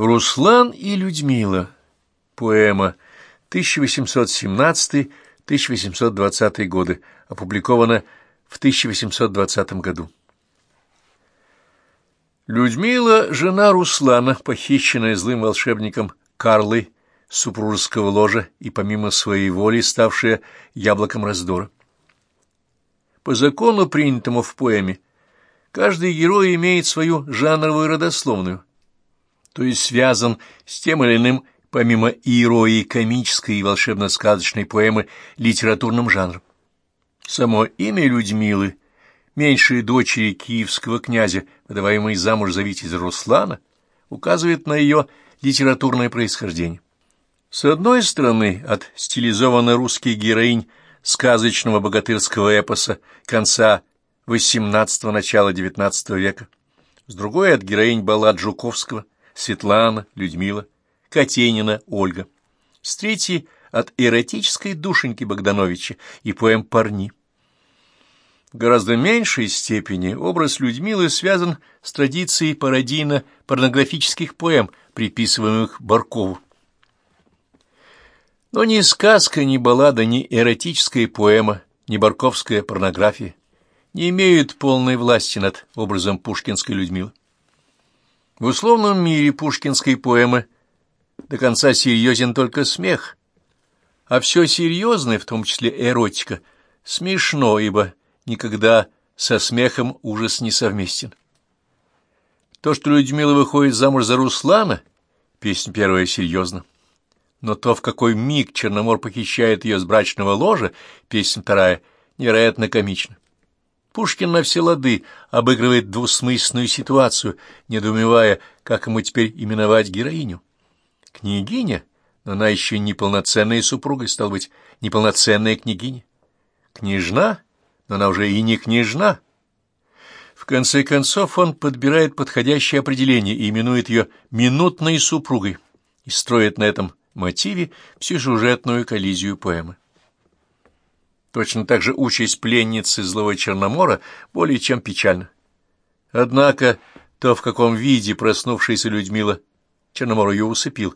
Руслан и Людмила. Поэма 1817-1820 годы. Опубликована в 1820 году. Людмила — жена Руслана, похищенная злым волшебником Карлой супружеского ложа и помимо своей воли ставшая яблоком раздора. По закону, принятому в поэме, каждый герой имеет свою жанровую родословную, то есть связан с тем или иным, помимо иерои комической и волшебно-сказочной поэмы, литературным жанром. Само имя Людмилы, меньшей дочери киевского князя, выдаваемой замуж за Витязя Руслана, указывает на ее литературное происхождение. С одной стороны, от стилизованно русских героинь сказочного богатырского эпоса конца XVIII – начала XIX века, с другой – от героинь баллад Жуковского, Светлана, Людмила, Катенина, Ольга, с третьей – от эротической душеньки Богдановича и поэм «Парни». В гораздо меньшей степени образ Людмилы связан с традицией пародийно-порнографических поэм, приписываемых Баркову. Но ни сказка, ни баллада, ни эротическая поэма, ни барковская порнография не имеют полной власти над образом пушкинской Людмилы. В условном мире пушкинской поэмы до конца серьезен только смех, а все серьезное, в том числе эротика, смешно, ибо никогда со смехом ужас не совместен. То, что Людмила выходит замуж за Руслана, песня первая серьезна. Но то, в какой миг Черномор похищает ее с брачного ложа, песня вторая, невероятно комична. Пушкин на все лады обыгрывает двусмысленную ситуацию, недоумевая, как ему теперь именовать героиню. Княгиня, но она еще неполноценная супруга, стал быть, неполноценная княгиня. Княжна, но она уже и не княжна. В конце концов он подбирает подходящее определение и именует ее «минутной супругой» и строит на этом мотиве всесюжетную коллизию поэмы. Точно так же участь пленницы злого Черномора более чем печальна. Однако то, в каком виде проснувшаяся Людмила Черномор ее усыпил,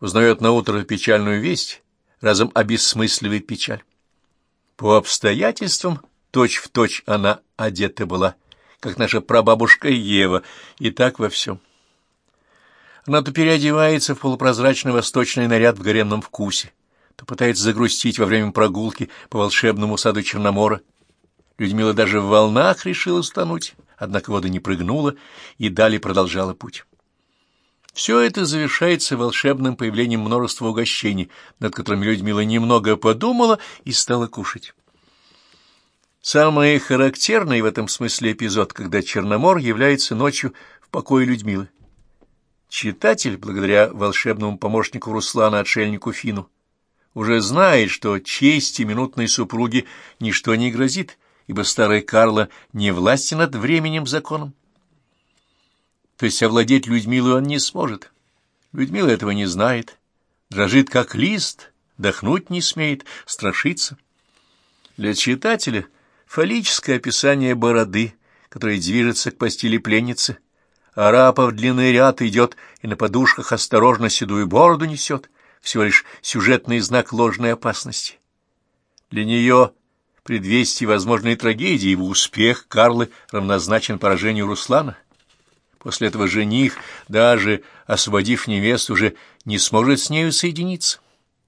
узнает наутро печальную весть, разом обесмысливая печаль. По обстоятельствам точь-в-точь точь она одета была, как наша прабабушка Ева, и так во всем. Она то переодевается в полупрозрачный восточный наряд в гаремном вкусе, то пытается загрустить во время прогулки по волшебному саду Черномора. Людмила даже в волнах решила стонуть, однако вода не прыгнула и далее продолжала путь. Все это завершается волшебным появлением множества угощений, над которыми Людмила немного подумала и стала кушать. Самый характерный в этом смысле эпизод, когда Черномор является ночью в покое Людмилы. Читатель, благодаря волшебному помощнику Руслана, отшельнику Фину, уже знает, что чести минутной супруги ничто не грозит, ибо старый Карло не властен над временем законом. То есть овладеть Людмилой он не сможет. Людмила этого не знает, дрожит как лист, дохнуть не смеет, страшится. Для читателя фаллическое описание бороды, которая движется к постели пленницы — Арапа в длинный ряд идет и на подушках осторожно седую бороду несет, всего лишь сюжетный знак ложной опасности. Для нее предвестие возможной трагедии, его успех Карлы равнозначен поражению Руслана. После этого жених, даже освободив невесту, уже не сможет с нею соединиться.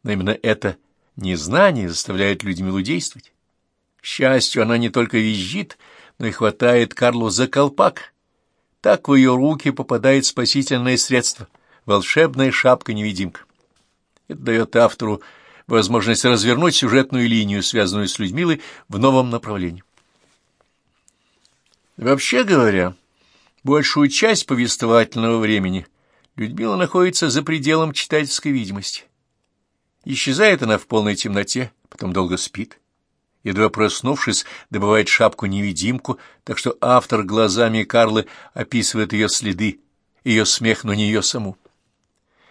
Но именно это незнание заставляет Людмилу действовать. К счастью, она не только визжит, но и хватает Карлу за колпак — так в ее руки попадает спасительное средство — волшебная шапка-невидимка. Это дает автору возможность развернуть сюжетную линию, связанную с Людмилой, в новом направлении. Вообще говоря, большую часть повествовательного времени Людмила находится за пределом читательской видимости. Исчезает она в полной темноте, потом долго спит едва проснувшись, добывает шапку-невидимку, так что автор глазами Карлы описывает ее следы, ее смех, но не ее саму.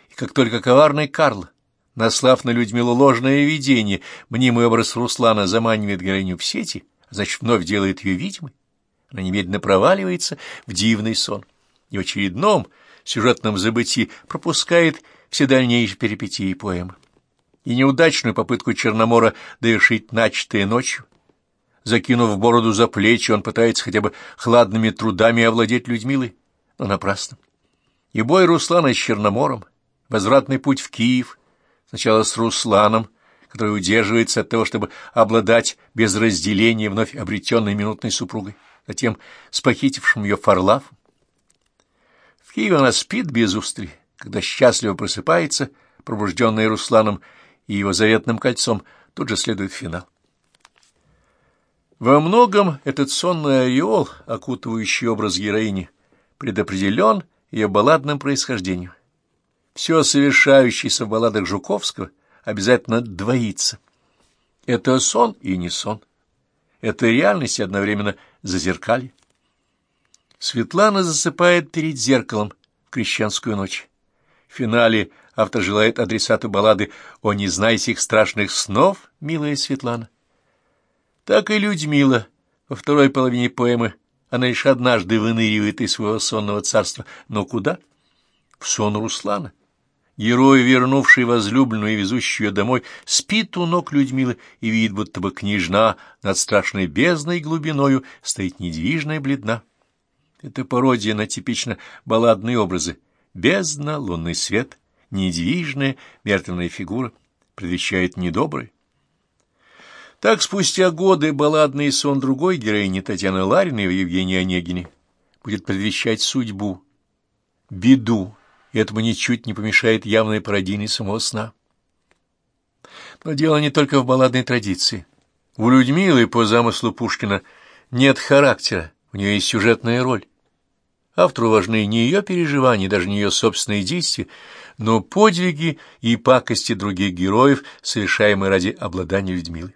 И как только коварный Карл, наслав на Людмилу ложное видение, мнимый образ Руслана заманивает героиню в сети, значит, вновь делает ее видимой, она немедленно проваливается в дивный сон. И в очередном сюжетном забытии пропускает все дальнейшие перипетии поэмы. И неудачную попытку Черномора довершить начатое ночью. Закинув бороду за плечи, он пытается хотя бы хладными трудами овладеть Людмилой, но напрасно. И бой Руслана с Черномором, возвратный путь в Киев, сначала с Русланом, который удерживается от того, чтобы обладать без разделения вновь обретенной минутной супругой, затем с похитившим ее Фарлафом. В Киеве она спит без устри, когда счастливо просыпается, пробужденная Русланом и его заветным кольцом, тут же следует финал. Во многом этот сонный ореол, окутывающий образ героини, предопределен ее балладным происхождением. Все совершающееся в балладах Жуковского обязательно двоится. Это сон и не сон. Это реальность и одновременно зазеркалье. Светлана засыпает перед зеркалом в крещенскую ночь. В финале автор желает адресату баллады «О, не знай сих страшных снов, милая Светлана». Так и Людмила во второй половине поэмы она лишь однажды выныривает из своего сонного царства. Но куда? В сон Руслана. Герой, вернувший возлюбленную и везущий ее домой, спит у ног Людмилы и видит, будто бы княжна над страшной бездной глубиною стоит недвижная бледна. Это пародия на типично балладные образы. Бездна, лунный свет, недвижная, мертвенная фигура предвещает недобрый. Так спустя годы балладный сон другой героини Татьяны Лариной в Евгении Онегине будет предвещать судьбу, беду, и этому ничуть не помешает явное пародийный самого сна. Но дело не только в балладной традиции. У Людмилы, по замыслу Пушкина, нет характера, у нее есть сюжетная роль. Автору важны не ее переживания, даже не ее собственные действия, но подвиги и пакости других героев, совершаемые ради обладания Людмилой.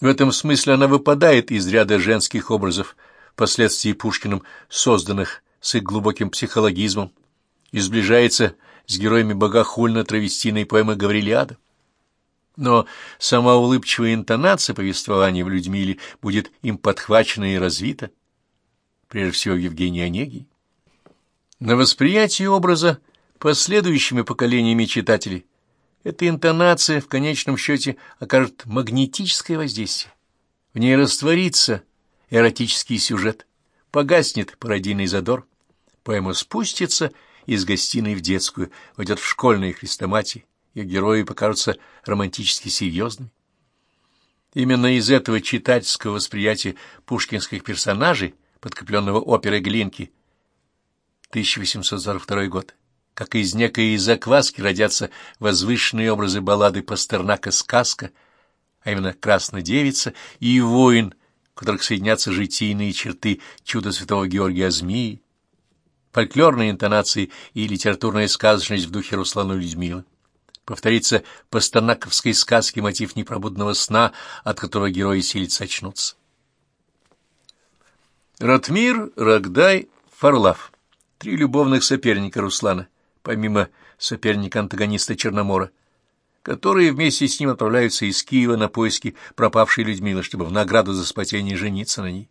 В этом смысле она выпадает из ряда женских образов, впоследствии Пушкиным созданных с их глубоким психологизмом, и сближается с героями богохульно-травестийной поэмы Гаврилиада. Но сама улыбчивая интонация повествования в Людмиле будет им подхвачена и развита, прежде всего в Евгении Онегии. На восприятие образа последующими поколениями читателей эта интонация в конечном счете окажет магнетическое воздействие. В ней растворится эротический сюжет, погаснет пародийный задор, поэма спустится из гостиной в детскую, войдет в школьные хрестоматии, ее герои покажутся романтически серьезными. Именно из этого читательского восприятия пушкинских персонажей, подкрепленного оперой Глинки, 1842 год, как из некой закваски родятся возвышенные образы баллады Пастернака «Сказка», а именно «Красная девица» и «Воин», в которых соединятся житийные черты чуда святого Георгия Змеи, фольклорные интонации и литературная сказочность в духе Руслана Людмилы. Повторится пастернаковской сказки мотив непробудного сна, от которого герои силятся очнуться. Ратмир, Рогдай, Фарлав. Три любовных соперника Руслана помимо соперника-антагониста Черномора, которые вместе с ним отправляются из Киева на поиски пропавшей Людмилы, чтобы в награду за спасение жениться на ней.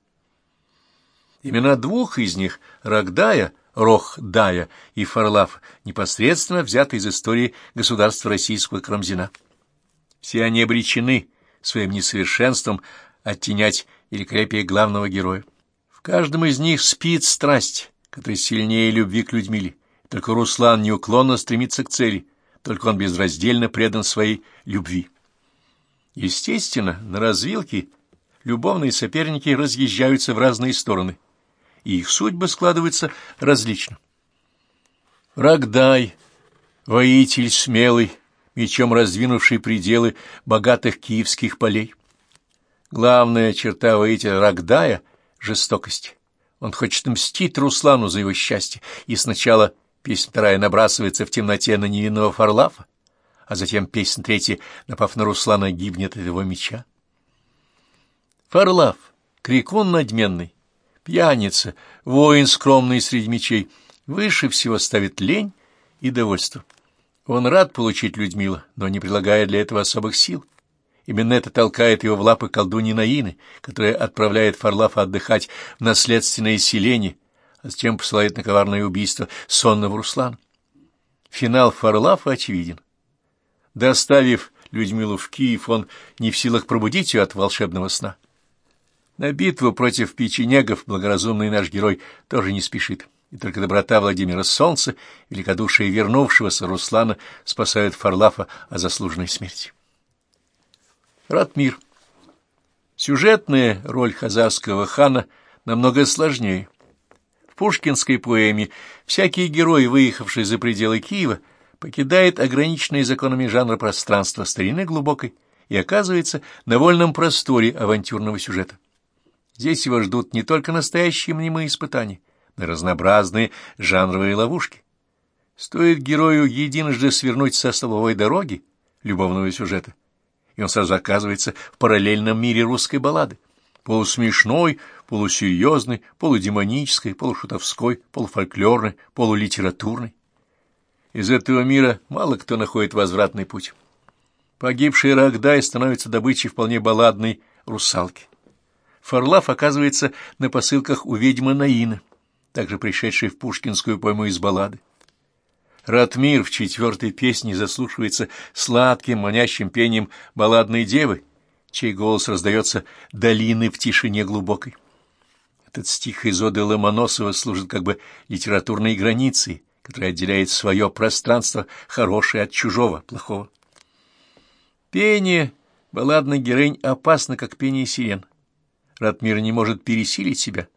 Имена двух из них, Рогдая, Рохдая и Фарлав, непосредственно взяты из истории государства российского Крамзина. Все они обречены своим несовершенством оттенять великолепие главного героя. В каждом из них спит страсть, которая сильнее любви к Людмиле. Только Руслан неуклонно стремится к цели, только он безраздельно предан своей любви. Естественно, на развилке любовные соперники разъезжаются в разные стороны, и их судьбы складываются различно. Рогдай, воитель смелый, мечом раздвинувший пределы богатых киевских полей. Главная черта воителя Рогдая — жестокость. Он хочет мстить Руслану за его счастье, и сначала Песня вторая набрасывается в темноте на невинного Фарлафа, а затем песня третья, напав на Руслана, гибнет от его меча. Фарлаф, крикун надменный, пьяница, воин скромный среди мечей, выше всего ставит лень и довольство. Он рад получить Людмилу, но не прилагая для этого особых сил. Именно это толкает его в лапы колдуньи Наины, которая отправляет Фарлафа отдыхать в наследственное селение, а затем посылает на коварное убийство сонного Руслана. Финал Фарлафа очевиден. Доставив Людмилу в Киев, он не в силах пробудить ее от волшебного сна. На битву против печенегов благоразумный наш герой тоже не спешит, и только доброта Владимира Солнца, великодушие вернувшегося Руслана спасают Фарлафа от заслуженной смерти. Ратмир. Сюжетная роль хазарского хана намного сложнее. В пушкинской поэме всякий герой, выехавший за пределы Киева, покидает ограниченные законами жанра пространства старины глубокой и оказывается на вольном просторе авантюрного сюжета. Здесь его ждут не только настоящие мнимые испытания, но и разнообразные жанровые ловушки. Стоит герою единожды свернуть со столовой дороги любовного сюжета, и он сразу оказывается в параллельном мире русской баллады, полусмешной, полусерьезной, полудемонической, полушутовской, полуфольклорной, полулитературной. Из этого мира мало кто находит возвратный путь. Погибший Рогдай становится добычей вполне балладной русалки. Фарлав оказывается на посылках у ведьмы Наины, также пришедшей в пушкинскую пойму из баллады. Ратмир в четвертой песне заслушивается сладким, манящим пением балладной девы, чей голос раздается долины в тишине глубокой. Этот стих из Оды Ломоносова служит как бы литературной границей, которая отделяет свое пространство хорошее от чужого, плохого. Пение балладных героинь опасно, как пение сирен. Ратмир не может пересилить себя.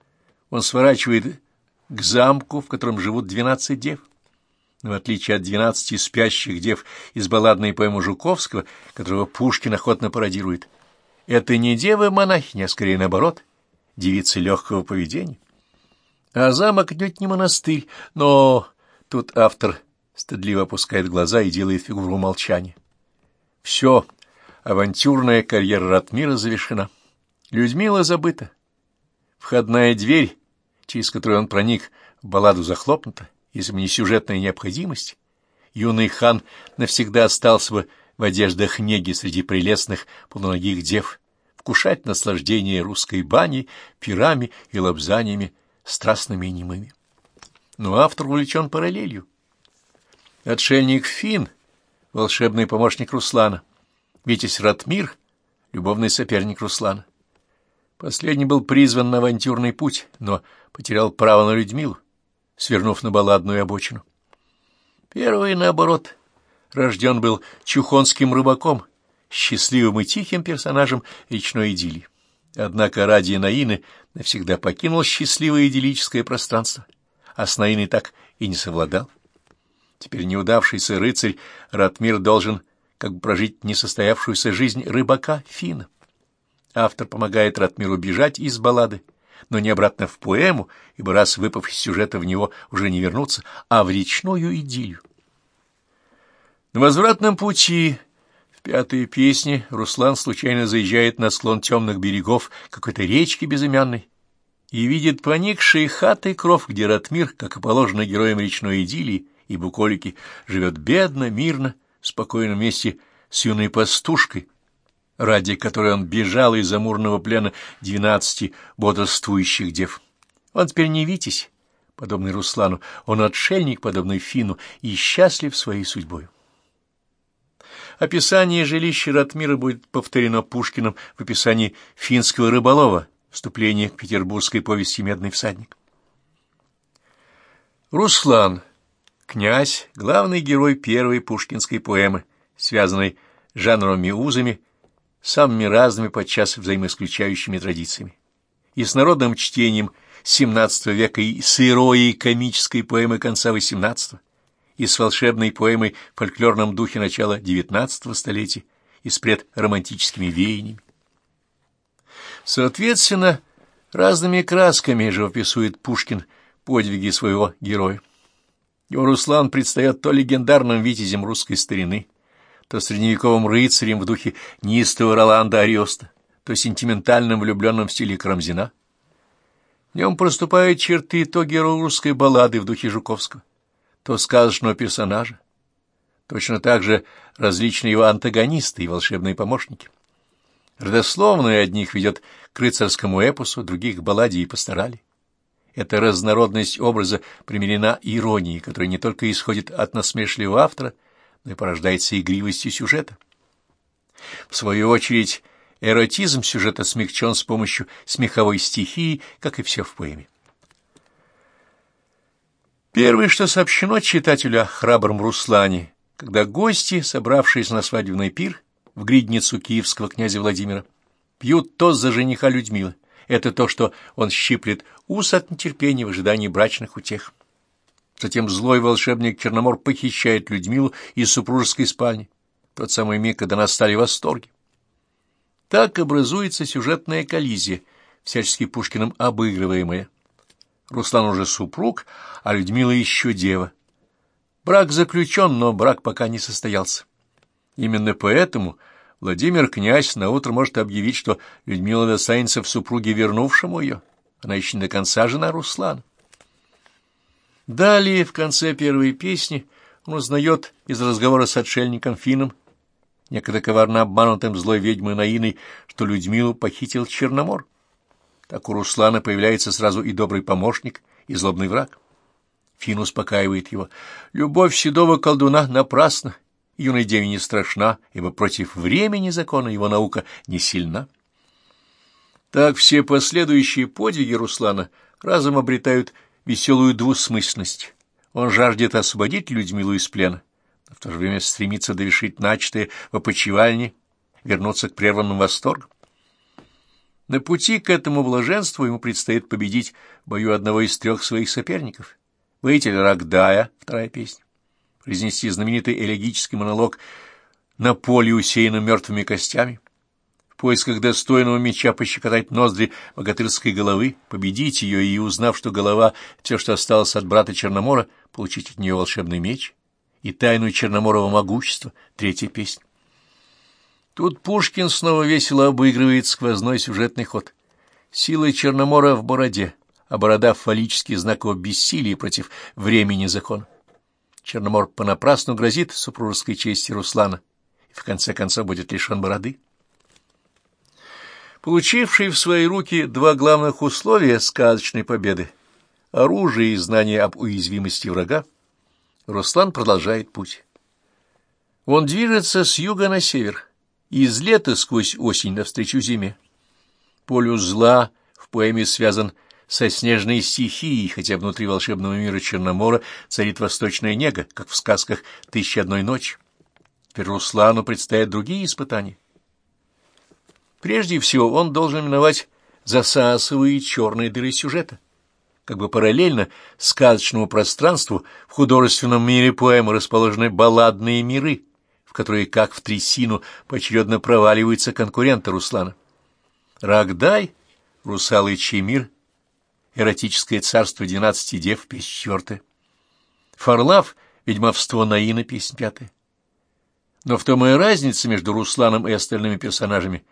Он сворачивает к замку, в котором живут двенадцать дев. Но в отличие от двенадцати спящих дев из балладной поэмы Жуковского, которого Пушкин охотно пародирует, это не девы-монахини, а скорее наоборот, девицы легкого поведения. А замок идет не монастырь, но тут автор стыдливо опускает глаза и делает фигуру молчания. Все, авантюрная карьера Ратмира завершена. Людмила забыта. Входная дверь, через которую он проник, в балладу захлопнута, если бы не сюжетная необходимость. Юный хан навсегда остался бы в одеждах неги среди прелестных полуногих дев, вкушать наслаждение русской бани, пирами и лобзаниями страстными и немыми. Но автор увлечен параллелью. Отшельник Фин, волшебный помощник Руслана, Витязь Ратмир, любовный соперник Руслана. Последний был призван на авантюрный путь, но потерял право на Людмилу, свернув на балладную обочину. Первый, наоборот, рожден был чухонским рыбаком, счастливым и тихим персонажем речной идиллии. Однако ради Наины навсегда покинул счастливое идиллическое пространство, а с Наиной так и не совладал. Теперь неудавшийся рыцарь Ратмир должен как бы прожить несостоявшуюся жизнь рыбака Фина. Автор помогает Ратмиру бежать из баллады, но не обратно в поэму, ибо раз выпав из сюжета в него уже не вернуться, а в речную идиллию. На возвратном пути в пятой песне Руслан случайно заезжает на склон темных берегов какой-то речки безымянной и видит поникшие хаты кров, где Ратмир, как и положено героям речной идиллии и буколики, живет бедно, мирно, в спокойном месте с юной пастушкой, ради которой он бежал из амурного плена двенадцати бодрствующих дев. Он теперь не Витязь, подобный Руслану, он отшельник, подобный Фину, и счастлив своей судьбой. Описание жилища Ратмира будет повторено Пушкиным в описании финского рыболова, вступление к петербургской повести «Медный всадник». Руслан, князь, главный герой первой пушкинской поэмы, связанной с жанровыми узами самыми разными, подчас взаимоисключающими традициями. И с народным чтением XVII века, и с ироией комической поэмы конца XVIII, и с волшебной поэмой в фольклорном духе начала XIX столетия, и с предромантическими веяниями. Соответственно, разными красками живописует Пушкин подвиги своего героя. Его Руслан предстает то легендарным витязем русской старины, то средневековым рыцарем в духе неистого Роланда Ариоста, то сентиментальным влюбленным в стиле Карамзина. В нем проступают черты то героя русской баллады в духе Жуковского, то сказочного персонажа. Точно так же различные его антагонисты и волшебные помощники. Родословную одних ведет к рыцарскому эпосу, других к балладе и пасторали. эта разнородность образа примирена иронией, которая не только исходит от насмешливого автора, но и порождается игривостью сюжета. В свою очередь, эротизм сюжета смягчен с помощью смеховой стихии, как и все в поэме. Первое, что сообщено читателю о храбром Руслане, когда гости, собравшись на свадебный пир в гридницу киевского князя Владимира, пьют тост за жениха Людмилы. Это то, что он щиплет ус от нетерпения в ожидании брачных утех. Затем злой волшебник Черномор похищает Людмилу из супружеской спальни, тот самый миг, когда настали восторги. Так образуется сюжетная коллизия, всячески Пушкиным обыгрываемая. Руслан уже супруг, а Людмила еще дева. Брак заключен, но брак пока не состоялся. Именно поэтому Владимир князь наутро может объявить, что Людмила достанется в супруге вернувшему ее. Она еще не до конца жена Руслана. Далее, в конце первой песни, он узнает из разговора с отшельником Фином, некогда коварно обманутым злой ведьмой Наиной, что Людмилу похитил Черномор. Так у Руслана появляется сразу и добрый помощник, и злобный враг. Фин успокаивает его. Любовь седого колдуна напрасна, юной деве не страшна, ибо против времени закона его наука не сильна. Так все последующие подвиги Руслана разом обретают веселую двусмысленность. Он жаждет освободить Людмилу из плена, но в то же время стремится довершить начатое в опочивальне, вернуться к прерванным восторгам. На пути к этому блаженству ему предстоит победить в бою одного из трех своих соперников. Воитель Рагдая, вторая песня. Произнести знаменитый элегический монолог на поле, усеянном мертвыми костями. Поисках достойного меча пощекотать ноздри богатырской головы, победить ее и, узнав, что голова — все, что осталось от брата Черномора, получить от нее волшебный меч и тайну Черноморова могущества, третья песня. Тут Пушкин снова весело обыгрывает сквозной сюжетный ход. Сила Черномора в бороде, а борода — фаллический знак его бессилия против времени закона. Черномор понапрасну грозит супружеской чести Руслана и в конце концов будет лишен бороды. Получивший в свои руки два главных условия сказочной победы — оружие и знание об уязвимости врага, Руслан продолжает путь. Он движется с юга на север, из лета сквозь осень навстречу зиме. Полюс зла в поэме связан со снежной стихией, хотя внутри волшебного мира Черномора царит восточная нега, как в сказках «Тысяча одной ночи». Теперь Руслану предстоят другие испытания. Прежде всего он должен миновать засасывые черные дыры сюжета. Как бы параллельно сказочному пространству в художественном мире поэмы расположены балладные миры — которые, как в трясину, поочередно проваливаются конкуренты Руслана. Рогдай, Русалычий мир, эротическое царство двенадцати дев, песня четвертая. Фарлав, ведьмовство Наина, песня пятая. Но в том и разница между Русланом и остальными персонажами.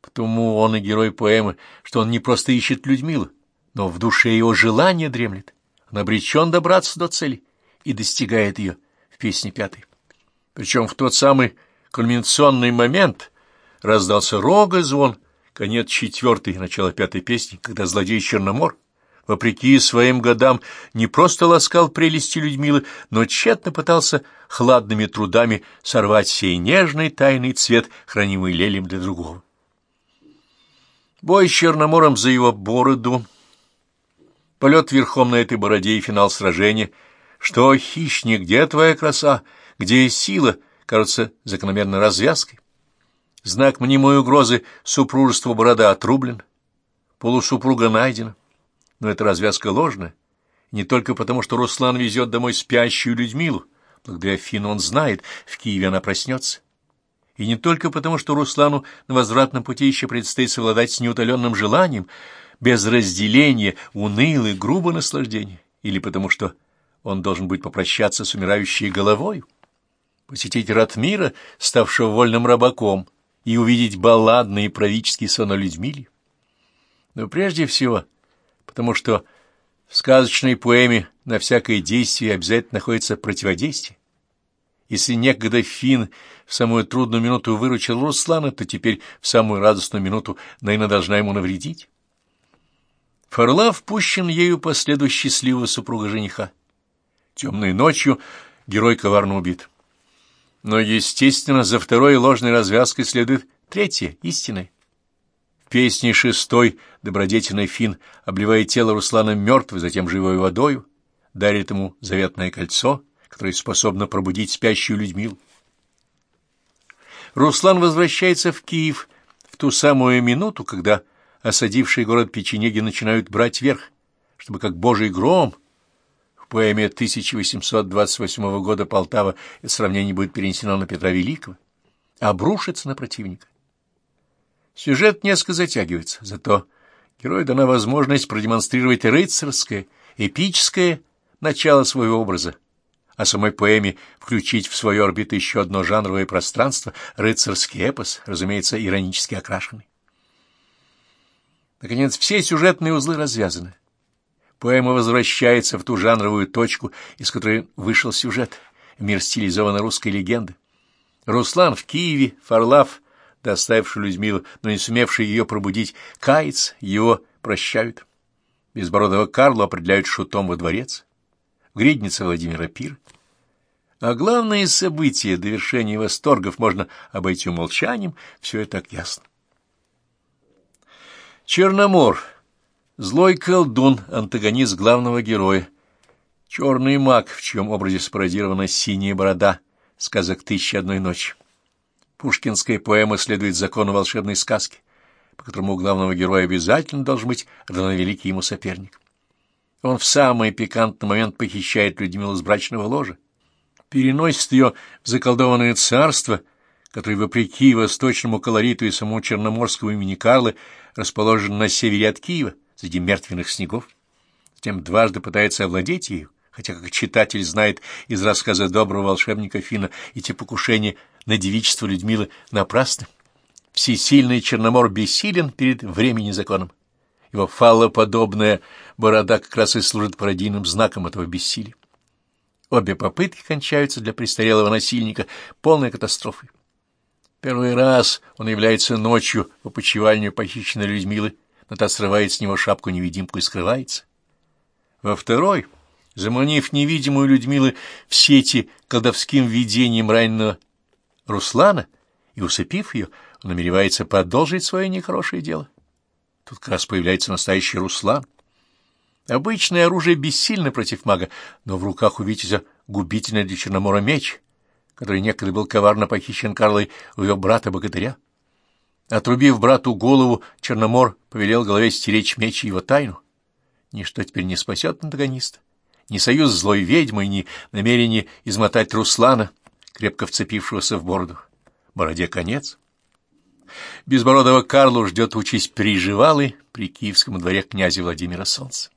Потому он и герой поэмы, что он не просто ищет Людмилу, но в душе его желание дремлет. Он обречен добраться до цели и достигает ее в песне пятой. Причем в тот самый кульминационный момент раздался рога звон, конец четвертой, начало пятой песни, когда злодей Черномор, вопреки своим годам, не просто ласкал прелести Людмилы, но тщетно пытался хладными трудами сорвать сей нежный тайный цвет, хранимый лелем для другого. Бой с Черномором за его бороду, полет верхом на этой бороде и финал сражения. Что, хищник, где твоя краса? где сила кажется закономерной развязкой. Знак мнимой угрозы супружества борода отрублен, полусупруга найдена. Но эта развязка ложная, не только потому, что Руслан везет домой спящую Людмилу, благодаря Фину он знает, в Киеве она проснется. И не только потому, что Руслану на возвратном пути еще предстоит совладать с неутоленным желанием, без разделения, унылое, грубое наслаждение, или потому что он должен будет попрощаться с умирающей головой посетить Ратмира, ставшего вольным рабаком, и увидеть балладный и правительский сон о Людмиле. Но прежде всего, потому что в сказочной поэме на всякое действие обязательно находится противодействие. Если некогда Фин в самую трудную минуту выручил Руслана, то теперь в самую радостную минуту Найна должна ему навредить. Фарлав пущен ею по следу счастливого супруга жениха. Темной ночью герой коварно убит. Но, естественно, за второй ложной развязкой следует третья, истинная. В песне шестой добродетельный фин обливает тело Руслана мертвой, затем живой водою, дарит ему заветное кольцо, которое способно пробудить спящую Людмилу. Руслан возвращается в Киев в ту самую минуту, когда осадившие город печенеги начинают брать верх, чтобы как божий гром в поэме 1828 года Полтава сравнение будет перенесено на Петра Великого, обрушится на противника. Сюжет несколько затягивается, зато герою дана возможность продемонстрировать рыцарское, эпическое начало своего образа, а самой поэме включить в свою орбиту еще одно жанровое пространство, рыцарский эпос, разумеется, иронически окрашенный. Наконец, все сюжетные узлы развязаны. Поэма возвращается в ту жанровую точку, из которой вышел сюжет, мир стилизованной русской легенды. Руслан в Киеве, Фарлав, доставивший Людмилу, но не сумевший ее пробудить, кается, его прощают. Безбородого Карлу определяют шутом во дворец. В гриднице Владимира Пир. А главные события, довершения восторгов можно обойти умолчанием, все это так ясно. Черномор. Злой колдун, антагонист главного героя. Черный маг, в чьем образе спародирована синяя борода, сказок «Тысячи одной ночи». Пушкинская поэма следует закону волшебной сказки, по которому у главного героя обязательно должен быть равновеликий ему соперник. Он в самый пикантный момент похищает Людмилу с брачного ложа, переносит ее в заколдованное царство, которое, вопреки восточному колориту и самому черноморскому имени Карлы, расположен на севере от Киева, среди мертвенных снегов. Затем дважды пытается овладеть ею, хотя, как читатель знает из рассказа доброго волшебника Фина, эти покушения на девичество Людмилы напрасны. Всесильный Черномор бессилен перед временем законом. Его фаллоподобная борода как раз и служит пародийным знаком этого бессилия. Обе попытки кончаются для престарелого насильника полной катастрофой. Первый раз он является ночью в опочивальню похищенной Людмилы, но та срывает с него шапку-невидимку и скрывается. Во второй, заманив невидимую Людмилы в сети колдовским видением раненого Руслана и усыпив ее, он намеревается продолжить свое нехорошее дело. Тут как раз появляется настоящий Руслан. Обычное оружие бессильно против мага, но в руках у Витязя губительный для Черномора меч — который некогда был коварно похищен Карлой у ее брата-богатыря. Отрубив брату голову, Черномор повелел голове стеречь меч и его тайну. Ничто теперь не спасет антагониста. Ни союз злой ведьмы, ни намерение измотать Руслана, крепко вцепившегося в бороду. Бороде конец. Безбородого Карлу ждет участь приживалый при Киевском дворе князя Владимира Солнца.